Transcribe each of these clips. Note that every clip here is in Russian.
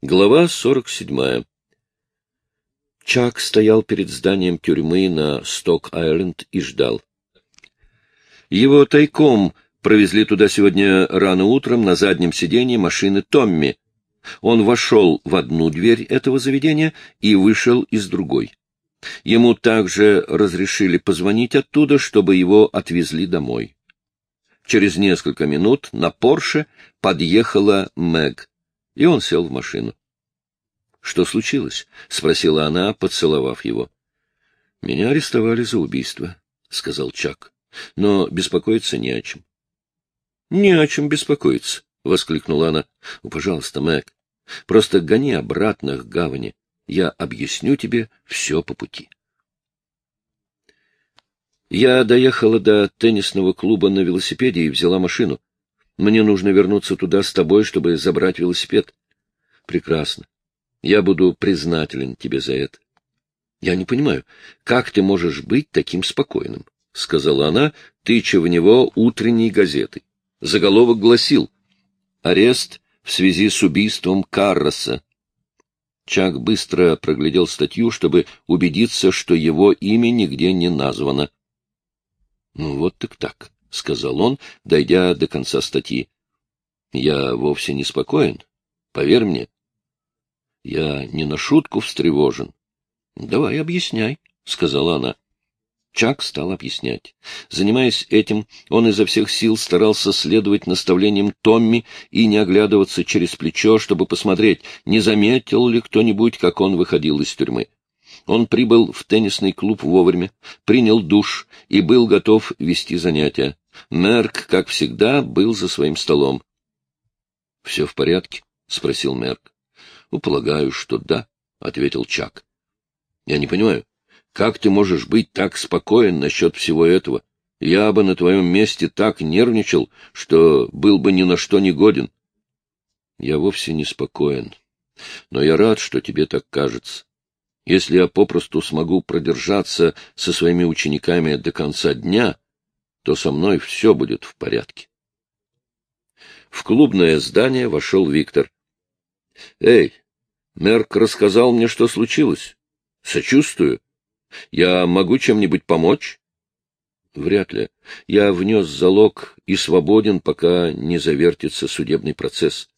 Глава 47. Чак стоял перед зданием тюрьмы на Сток-Айленд и ждал. Его тайком провезли туда сегодня рано утром на заднем сиденье машины Томми. Он вошел в одну дверь этого заведения и вышел из другой. Ему также разрешили позвонить оттуда, чтобы его отвезли домой. Через несколько минут на Порше подъехала Мэг и он сел в машину. — Что случилось? — спросила она, поцеловав его. — Меня арестовали за убийство, — сказал Чак. — Но беспокоиться не о чем. — Не о чем беспокоиться, — воскликнула она. — Пожалуйста, Мэг, просто гони обратно к гавани. Я объясню тебе все по пути. Я доехала до теннисного клуба на велосипеде и взяла машину. Мне нужно вернуться туда с тобой, чтобы забрать велосипед. Прекрасно. Я буду признателен тебе за это. Я не понимаю, как ты можешь быть таким спокойным? — сказала она, тыча в него утренней газетой. Заголовок гласил «Арест в связи с убийством Карроса». Чак быстро проглядел статью, чтобы убедиться, что его имя нигде не названо. — Ну вот так так. — сказал он, дойдя до конца статьи. — Я вовсе не спокоен. Поверь мне. Я не на шутку встревожен. — Давай объясняй, — сказала она. Чак стал объяснять. Занимаясь этим, он изо всех сил старался следовать наставлениям Томми и не оглядываться через плечо, чтобы посмотреть, не заметил ли кто-нибудь, как он выходил из тюрьмы. Он прибыл в теннисный клуб вовремя, принял душ и был готов вести занятия. Мерк, как всегда, был за своим столом. — Все в порядке? — спросил Мерк. — Ну, полагаю, что да, — ответил Чак. — Я не понимаю, как ты можешь быть так спокоен насчет всего этого? Я бы на твоем месте так нервничал, что был бы ни на что не годен. — Я вовсе не спокоен, но я рад, что тебе так кажется. Если я попросту смогу продержаться со своими учениками до конца дня, то со мной все будет в порядке. В клубное здание вошел Виктор. — Эй, Мерк рассказал мне, что случилось. Сочувствую. Я могу чем-нибудь помочь? — Вряд ли. Я внес залог и свободен, пока не завертится судебный процесс.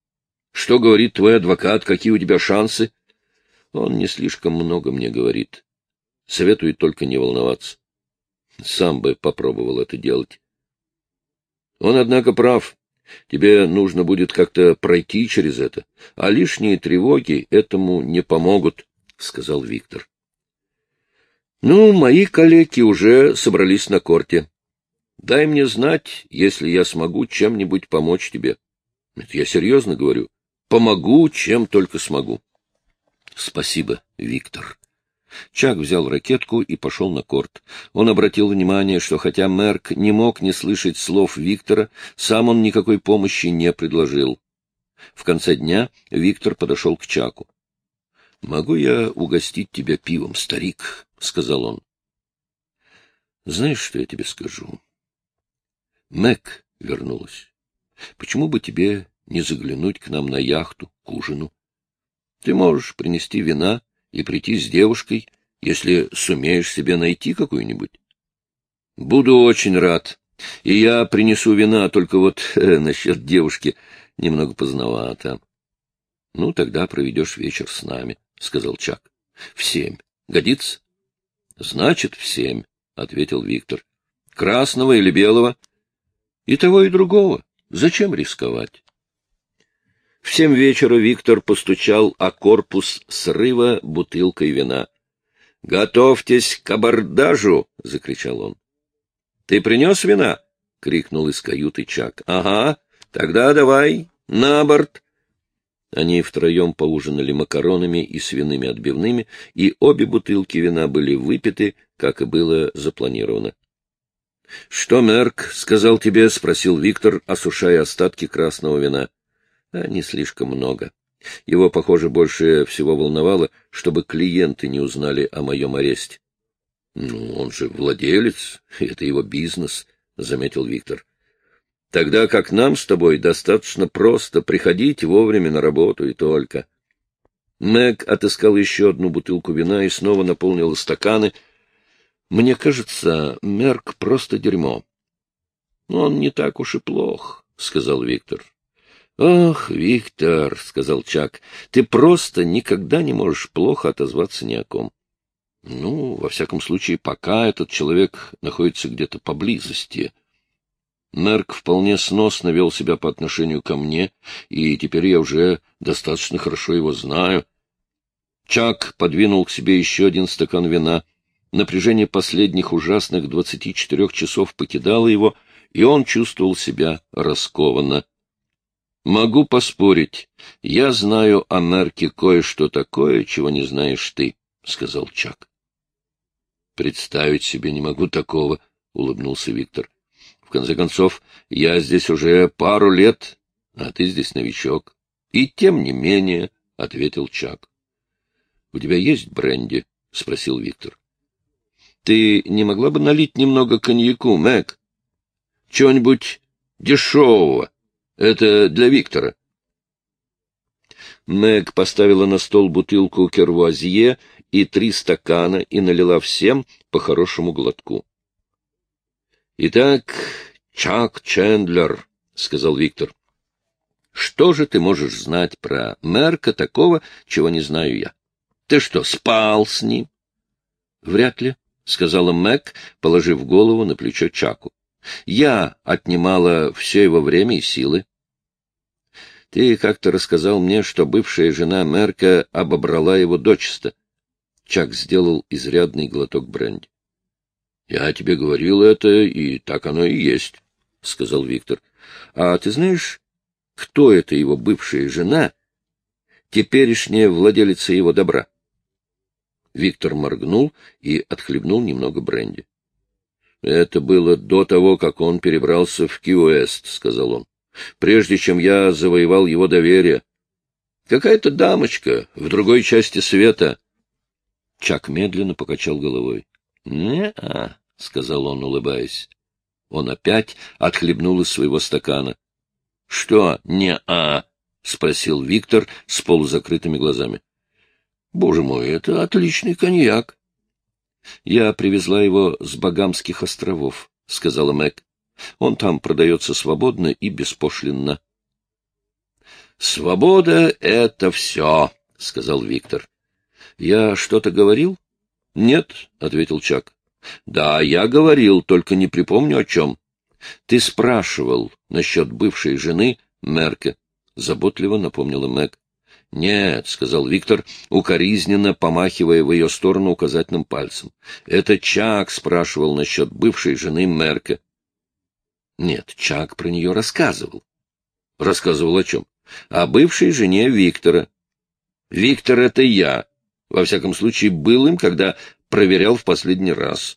— Что говорит твой адвокат? Какие у тебя шансы? Он не слишком много мне говорит. Советует только не волноваться. Сам бы попробовал это делать. Он, однако, прав. Тебе нужно будет как-то пройти через это, а лишние тревоги этому не помогут, — сказал Виктор. — Ну, мои коллеги уже собрались на корте. Дай мне знать, если я смогу чем-нибудь помочь тебе. Это я серьезно говорю. Помогу, чем только смогу. Спасибо, Виктор. Чак взял ракетку и пошел на корт. Он обратил внимание, что хотя Мерк не мог не слышать слов Виктора, сам он никакой помощи не предложил. В конце дня Виктор подошел к Чаку. — Могу я угостить тебя пивом, старик? — сказал он. — Знаешь, что я тебе скажу? Мэг вернулась. Почему бы тебе не заглянуть к нам на яхту, к ужину? Ты можешь принести вина и прийти с девушкой, если сумеешь себе найти какую-нибудь. Буду очень рад. И я принесу вина, только вот э, насчет девушки немного поздновато. — Ну, тогда проведешь вечер с нами, — сказал Чак. — В семь. Годится? — Значит, в семь, — ответил Виктор. — Красного или белого? — И того, и другого. Зачем рисковать? Семь вечера Виктор постучал о корпус срыва бутылкой вина. — Готовьтесь к абордажу! — закричал он. — Ты принес вина? — крикнул из каюты Чак. — Ага, тогда давай, на борт! Они втроем поужинали макаронами и свиными отбивными, и обе бутылки вина были выпиты, как и было запланировано. — Что Мерк сказал тебе? — спросил Виктор, осушая остатки красного вина а не слишком много. Его, похоже, больше всего волновало, чтобы клиенты не узнали о моем аресте. — Ну, он же владелец, это его бизнес, — заметил Виктор. Тогда как нам с тобой достаточно просто приходить вовремя на работу и только. Мэг отыскал еще одну бутылку вина и снова наполнил стаканы. Мне кажется, Мерк просто дерьмо. — Он не так уж и плох, — сказал Виктор. — Ох, Виктор, — сказал Чак, — ты просто никогда не можешь плохо отозваться ни о ком. Ну, во всяком случае, пока этот человек находится где-то поблизости. Мерк вполне сносно вел себя по отношению ко мне, и теперь я уже достаточно хорошо его знаю. Чак подвинул к себе еще один стакан вина. Напряжение последних ужасных двадцати четырех часов покидало его, и он чувствовал себя раскованно. «Могу поспорить, я знаю о Мерке кое-что такое, чего не знаешь ты», — сказал Чак. «Представить себе не могу такого», — улыбнулся Виктор. В конце концов, я здесь уже пару лет, а ты здесь новичок. И тем не менее, — ответил Чак. — У тебя есть бренди? — спросил Виктор. — Ты не могла бы налить немного коньяку, Мэг? Чего-нибудь дешевого. Это для Виктора. Мэг поставила на стол бутылку кервуазье и три стакана и налила всем по хорошему глотку. Итак, Чак Чендлер, — сказал Виктор, — что же ты можешь знать про Мерка такого, чего не знаю я? Ты что, спал с ним? — Вряд ли, — сказала Мэг, положив голову на плечо Чаку. — Я отнимала все его время и силы. Ты как-то рассказал мне, что бывшая жена Мерка обобрала его дочисто. Чак сделал изрядный глоток бренди. — Я тебе говорил это, и так оно и есть, — сказал Виктор. — А ты знаешь, кто это его бывшая жена, теперешняя владелица его добра? Виктор моргнул и отхлебнул немного бренди. — Это было до того, как он перебрался в Ки-Уэст, — сказал он, — прежде чем я завоевал его доверие. Какая-то дамочка в другой части света. Чак медленно покачал головой. «Не-а», — сказал он, улыбаясь. Он опять отхлебнул из своего стакана. — Что «не-а»? — спросил Виктор с полузакрытыми глазами. — Боже мой, это отличный коньяк. — Я привезла его с Багамских островов, — сказала Мэг. — Он там продается свободно и беспошлинно. — Свобода — это все, — сказал Виктор. — Я что-то говорил? — Нет, — ответил Чак. — Да, я говорил, только не припомню о чем. Ты спрашивал насчет бывшей жены Мерке, — заботливо напомнила Мэг. — Нет, — сказал Виктор, укоризненно помахивая в ее сторону указательным пальцем. — Это Чак спрашивал насчет бывшей жены Мерке. — Нет, Чак про нее рассказывал. — Рассказывал о чем? — О бывшей жене Виктора. — Виктор — это я. Во всяком случае, был им, когда проверял в последний раз.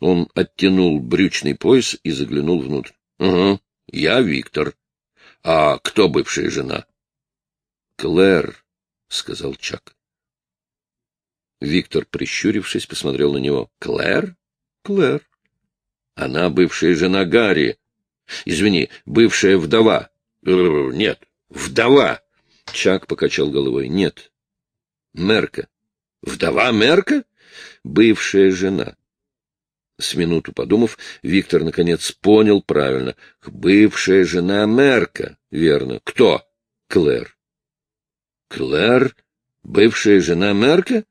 Он оттянул брючный пояс и заглянул внутрь. — Угу, я Виктор. — А кто бывшая жена? — Клэр, — сказал Чак. Виктор, прищурившись, посмотрел на него. — Клэр? — Клэр. — Она бывшая жена Гарри. Извини, бывшая вдова. Нет, вдова. Чак покачал головой. — Нет. Мерка. — Вдова Мерка? бывшая жена. С минуту подумав, Виктор наконец понял правильно. Бывшая жена Мерка, верно. Кто? Клэр. Клэр? Бывшая жена Мерка?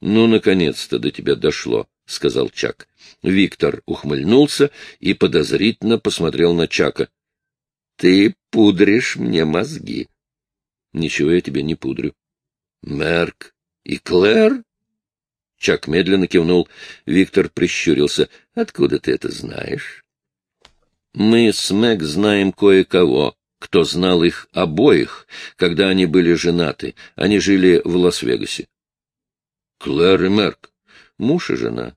Ну, наконец-то до тебя дошло, — сказал Чак. Виктор ухмыльнулся и подозрительно посмотрел на Чака. — Ты пудришь мне мозги. — Ничего я тебе не пудрю. — Мерк и Клэр? Чак медленно кивнул. Виктор прищурился. — Откуда ты это знаешь? — Мы с Мэг знаем кое-кого, кто знал их обоих, когда они были женаты. Они жили в Лас-Вегасе. — Клэр и Мерк. Муж и жена.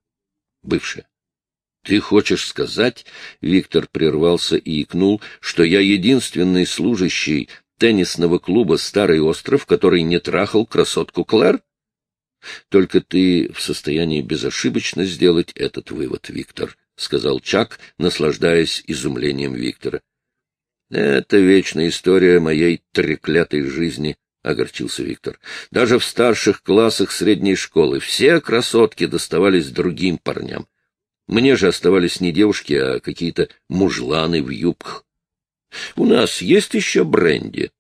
Бывшая. — Ты хочешь сказать, — Виктор прервался и икнул, — что я единственный служащий теннисного клуба «Старый остров», который не трахал красотку Клэр? Только ты в состоянии безошибочно сделать этот вывод, Виктор, — сказал Чак, наслаждаясь изумлением Виктора. — Это вечная история моей треклятой жизни, — огорчился Виктор. — Даже в старших классах средней школы все красотки доставались другим парням. Мне же оставались не девушки, а какие-то мужланы в юбках. — У нас есть еще бренди?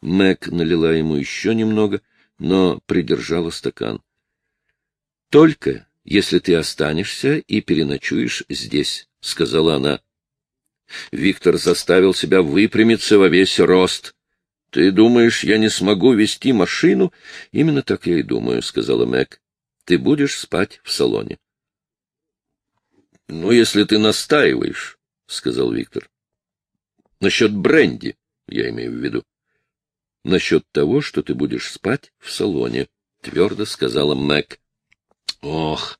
Мэг налила ему еще немного, но придержала стакан. — Только если ты останешься и переночуешь здесь, — сказала она. Виктор заставил себя выпрямиться во весь рост. — Ты думаешь, я не смогу вести машину? — Именно так я и думаю, — сказала Мэг. — Ты будешь спать в салоне. — Ну, если ты настаиваешь, — сказал Виктор. — Насчет бренди, я имею в виду. — Насчет того, что ты будешь спать в салоне, — твердо сказала Мэг. — Ох,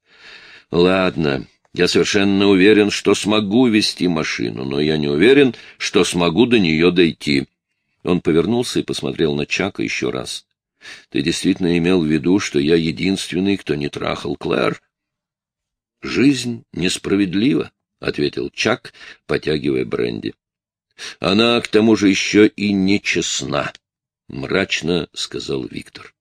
ладно, я совершенно уверен, что смогу вести машину, но я не уверен, что смогу до нее дойти. Он повернулся и посмотрел на Чака еще раз. — Ты действительно имел в виду, что я единственный, кто не трахал Клэр? — Жизнь несправедлива, — ответил Чак, потягивая бренди. — Она, к тому же, еще и нечестна, — мрачно сказал Виктор.